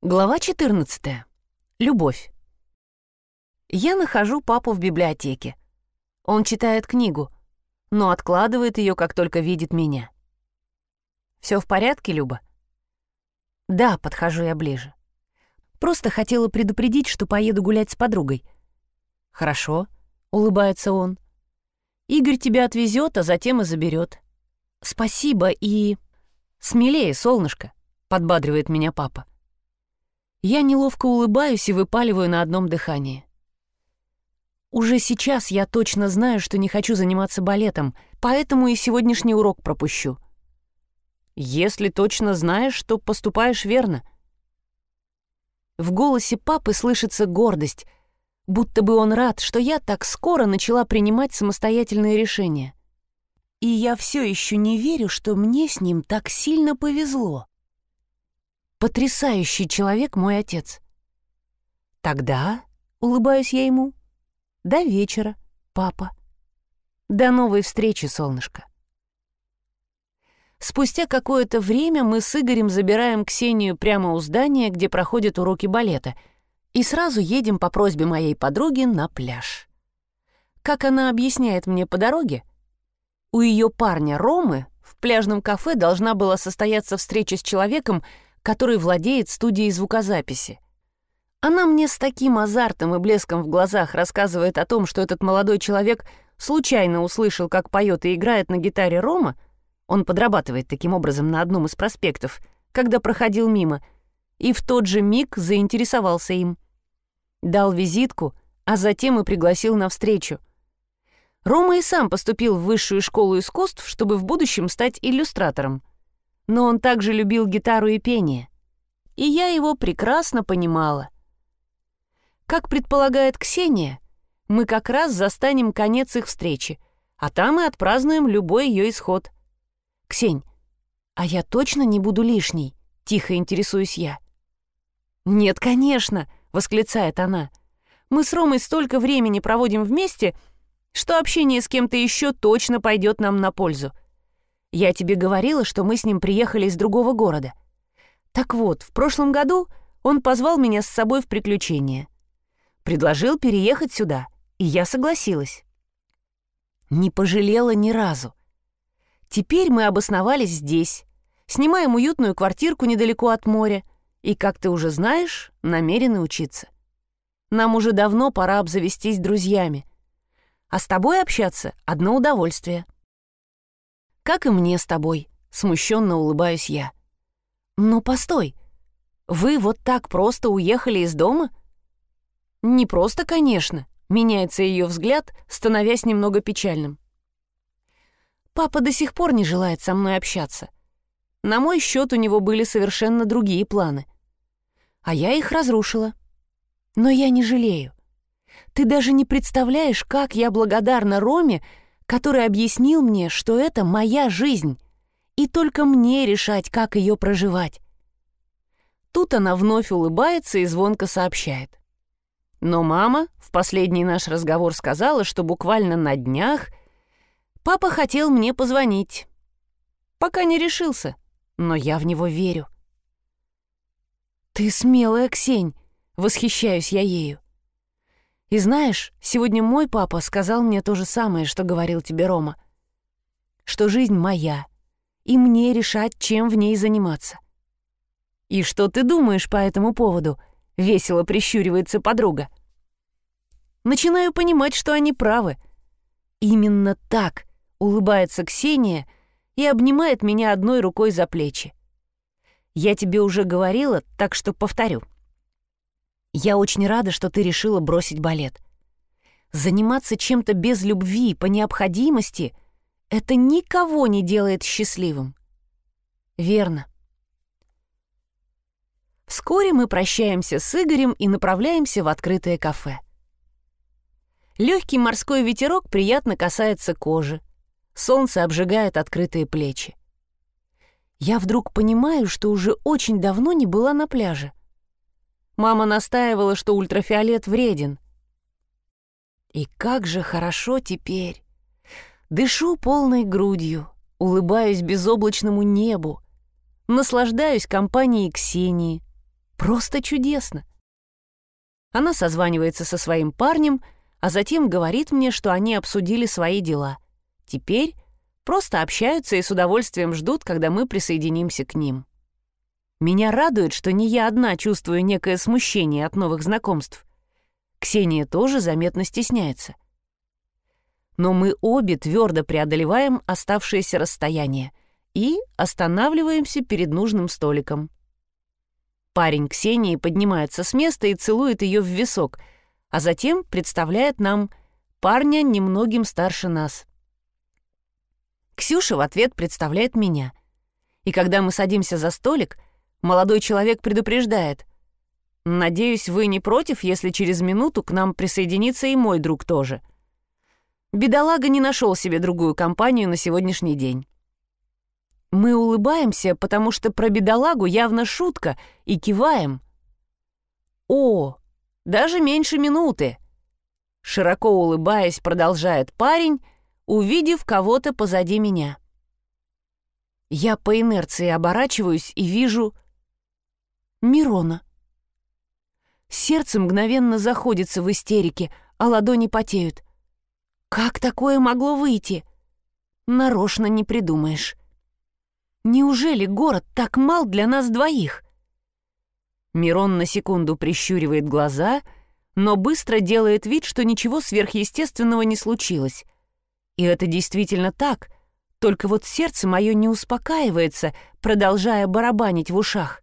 Глава 14. Любовь. Я нахожу папу в библиотеке. Он читает книгу, но откладывает ее, как только видит меня. Все в порядке, Люба? Да, подхожу я ближе. Просто хотела предупредить, что поеду гулять с подругой. Хорошо, улыбается он. Игорь тебя отвезет, а затем и заберет. Спасибо и... Смелее, солнышко, подбадривает меня папа. Я неловко улыбаюсь и выпаливаю на одном дыхании. Уже сейчас я точно знаю, что не хочу заниматься балетом, поэтому и сегодняшний урок пропущу. Если точно знаешь, что поступаешь верно. В голосе папы слышится гордость, будто бы он рад, что я так скоро начала принимать самостоятельные решения. И я все еще не верю, что мне с ним так сильно повезло. Потрясающий человек мой отец. Тогда, улыбаюсь я ему, до вечера, папа. До новой встречи, солнышко. Спустя какое-то время мы с Игорем забираем Ксению прямо у здания, где проходят уроки балета, и сразу едем по просьбе моей подруги на пляж. Как она объясняет мне по дороге, у ее парня Ромы в пляжном кафе должна была состояться встреча с человеком, который владеет студией звукозаписи. Она мне с таким азартом и блеском в глазах рассказывает о том, что этот молодой человек случайно услышал, как поет и играет на гитаре Рома, он подрабатывает таким образом на одном из проспектов, когда проходил мимо, и в тот же миг заинтересовался им. Дал визитку, а затем и пригласил на встречу. Рома и сам поступил в высшую школу искусств, чтобы в будущем стать иллюстратором но он также любил гитару и пение. И я его прекрасно понимала. Как предполагает Ксения, мы как раз застанем конец их встречи, а там и отпразднуем любой ее исход. «Ксень, а я точно не буду лишней?» — тихо интересуюсь я. «Нет, конечно!» — восклицает она. «Мы с Ромой столько времени проводим вместе, что общение с кем-то еще точно пойдет нам на пользу. Я тебе говорила, что мы с ним приехали из другого города. Так вот, в прошлом году он позвал меня с собой в приключения. Предложил переехать сюда, и я согласилась. Не пожалела ни разу. Теперь мы обосновались здесь, снимаем уютную квартирку недалеко от моря, и, как ты уже знаешь, намерены учиться. Нам уже давно пора обзавестись друзьями. А с тобой общаться — одно удовольствие. Как и мне с тобой, смущенно улыбаюсь я. Но постой, вы вот так просто уехали из дома? Не просто, конечно, меняется ее взгляд, становясь немного печальным. Папа до сих пор не желает со мной общаться. На мой счет у него были совершенно другие планы. А я их разрушила. Но я не жалею. Ты даже не представляешь, как я благодарна Роме, который объяснил мне, что это моя жизнь, и только мне решать, как ее проживать. Тут она вновь улыбается и звонко сообщает. Но мама в последний наш разговор сказала, что буквально на днях папа хотел мне позвонить. Пока не решился, но я в него верю. «Ты смелая, Ксень!» — восхищаюсь я ею. И знаешь, сегодня мой папа сказал мне то же самое, что говорил тебе Рома. Что жизнь моя, и мне решать, чем в ней заниматься. «И что ты думаешь по этому поводу?» — весело прищуривается подруга. Начинаю понимать, что они правы. Именно так улыбается Ксения и обнимает меня одной рукой за плечи. Я тебе уже говорила, так что повторю — я очень рада, что ты решила бросить балет. Заниматься чем-то без любви, по необходимости — это никого не делает счастливым. Верно. Вскоре мы прощаемся с Игорем и направляемся в открытое кафе. Легкий морской ветерок приятно касается кожи. Солнце обжигает открытые плечи. Я вдруг понимаю, что уже очень давно не была на пляже. Мама настаивала, что ультрафиолет вреден. И как же хорошо теперь. Дышу полной грудью, улыбаюсь безоблачному небу, наслаждаюсь компанией Ксении, Просто чудесно. Она созванивается со своим парнем, а затем говорит мне, что они обсудили свои дела. Теперь просто общаются и с удовольствием ждут, когда мы присоединимся к ним. Меня радует, что не я одна чувствую некое смущение от новых знакомств. Ксения тоже заметно стесняется. Но мы обе твердо преодолеваем оставшееся расстояние и останавливаемся перед нужным столиком. Парень Ксении поднимается с места и целует ее в висок, а затем представляет нам парня немногим старше нас. Ксюша в ответ представляет меня. И когда мы садимся за столик, молодой человек предупреждает. «Надеюсь, вы не против, если через минуту к нам присоединится и мой друг тоже». Бедолага не нашел себе другую компанию на сегодняшний день. Мы улыбаемся, потому что про бедолагу явно шутка, и киваем. «О, даже меньше минуты!» Широко улыбаясь, продолжает парень, увидев кого-то позади меня. Я по инерции оборачиваюсь и вижу Мирона. Сердце мгновенно заходится в истерике, а ладони потеют. Как такое могло выйти? Нарочно не придумаешь. Неужели город так мал для нас двоих? Мирон на секунду прищуривает глаза, но быстро делает вид, что ничего сверхъестественного не случилось. И это действительно так, только вот сердце мое не успокаивается, продолжая барабанить в ушах.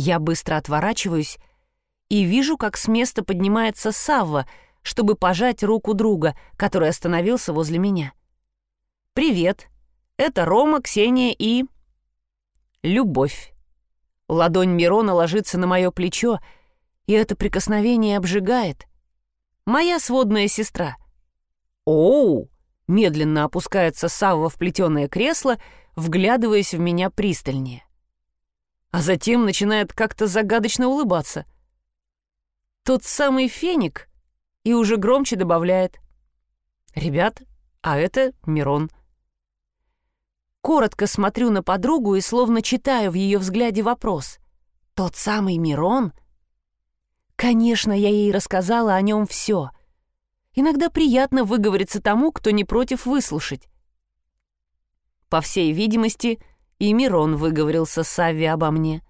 Я быстро отворачиваюсь и вижу, как с места поднимается Савва, чтобы пожать руку друга, который остановился возле меня. «Привет», это Рома, Ксения и... Любовь. Ладонь Мирона ложится на мое плечо, и это прикосновение обжигает. Моя сводная сестра. Оу! Медленно опускается Савва в плетеное кресло, вглядываясь в меня пристальнее. А затем начинает как-то загадочно улыбаться. Тот самый феник и уже громче добавляет. «Ребят, а это Мирон». Коротко смотрю на подругу и словно читаю в ее взгляде вопрос. «Тот самый Мирон?» Конечно, я ей рассказала о нем все. Иногда приятно выговориться тому, кто не против выслушать. По всей видимости, и Мирон выговорился Савви обо мне.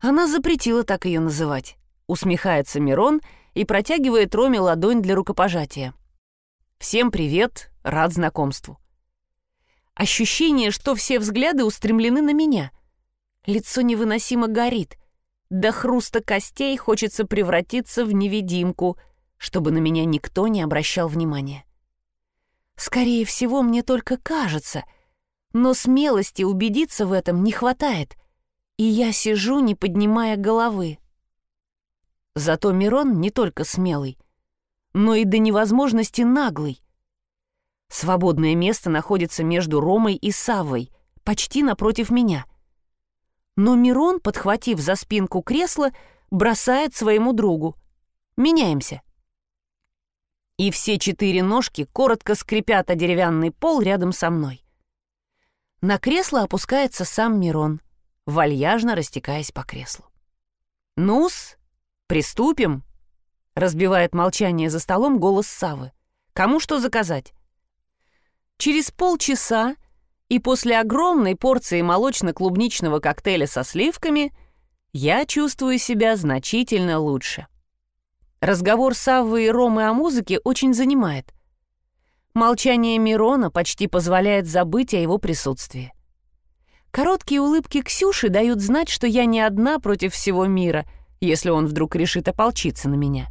Она запретила так ее называть. Усмехается Мирон и протягивает Роме ладонь для рукопожатия. «Всем привет, рад знакомству». Ощущение, что все взгляды устремлены на меня. Лицо невыносимо горит. До хруста костей хочется превратиться в невидимку, чтобы на меня никто не обращал внимания. Скорее всего, мне только кажется, но смелости убедиться в этом не хватает, и я сижу, не поднимая головы. Зато Мирон не только смелый, но и до невозможности наглый. Свободное место находится между Ромой и Саввой, почти напротив меня. Но Мирон, подхватив за спинку кресла, бросает своему другу. Меняемся. И все четыре ножки коротко скрипят о деревянный пол рядом со мной. На кресло опускается сам Мирон, вальяжно растекаясь по креслу. «Ну-с, приступим!» — разбивает молчание за столом голос Савы. «Кому что заказать?» Через полчаса и после огромной порции молочно-клубничного коктейля со сливками я чувствую себя значительно лучше. Разговор Саввы и Ромы о музыке очень занимает. Молчание Мирона почти позволяет забыть о его присутствии. Короткие улыбки Ксюши дают знать, что я не одна против всего мира, если он вдруг решит ополчиться на меня.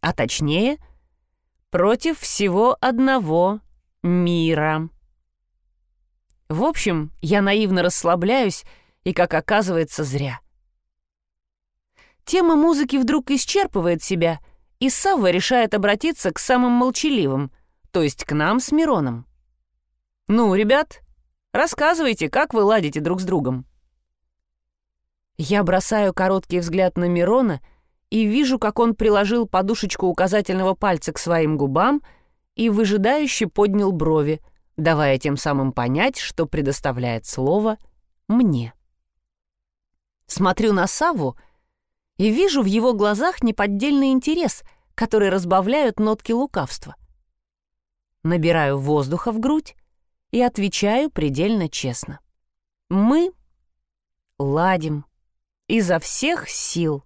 А точнее — против всего одного мира. В общем, я наивно расслабляюсь, и, как оказывается, зря. Тема музыки вдруг исчерпывает себя, и Савва решает обратиться к самым молчаливым, то есть к нам с Мироном. «Ну, ребят, рассказывайте, как вы ладите друг с другом». Я бросаю короткий взгляд на Мирона — и вижу, как он приложил подушечку указательного пальца к своим губам и выжидающе поднял брови, давая тем самым понять, что предоставляет слово мне. Смотрю на Савву и вижу в его глазах неподдельный интерес, который разбавляют нотки лукавства. Набираю воздуха в грудь и отвечаю предельно честно. Мы ладим изо всех сил.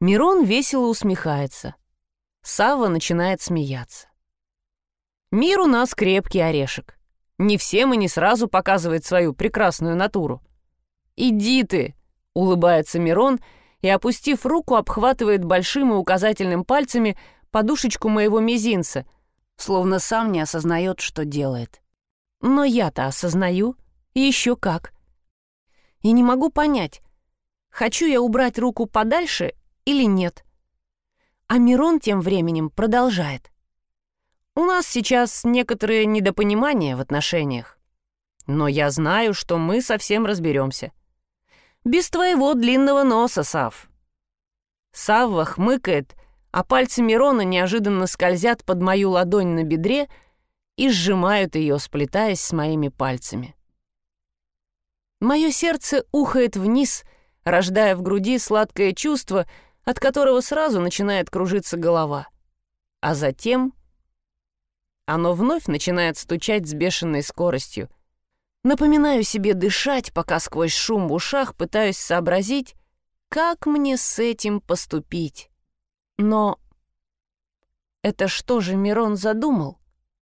Мирон весело усмехается. Сава начинает смеяться. Мир у нас крепкий орешек. Не всем и не сразу показывает свою прекрасную натуру. «Иди ты!» — улыбается Мирон и, опустив руку, обхватывает большим и указательным пальцами подушечку моего мизинца, словно сам не осознает, что делает. Но я-то осознаю, еще как. И не могу понять, хочу я убрать руку подальше или нет. А Мирон тем временем продолжает. У нас сейчас некоторые недопонимания в отношениях. Но я знаю, что мы совсем разберемся. Без твоего длинного носа, Сав. Савва хмыкает, а пальцы Мирона неожиданно скользят под мою ладонь на бедре и сжимают ее, сплетаясь с моими пальцами. Мое сердце ухает вниз, рождая в груди сладкое чувство, от которого сразу начинает кружиться голова. А затем оно вновь начинает стучать с бешеной скоростью. Напоминаю себе дышать, пока сквозь шум в ушах пытаюсь сообразить, как мне с этим поступить. Но это что же Мирон задумал?